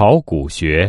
考古学。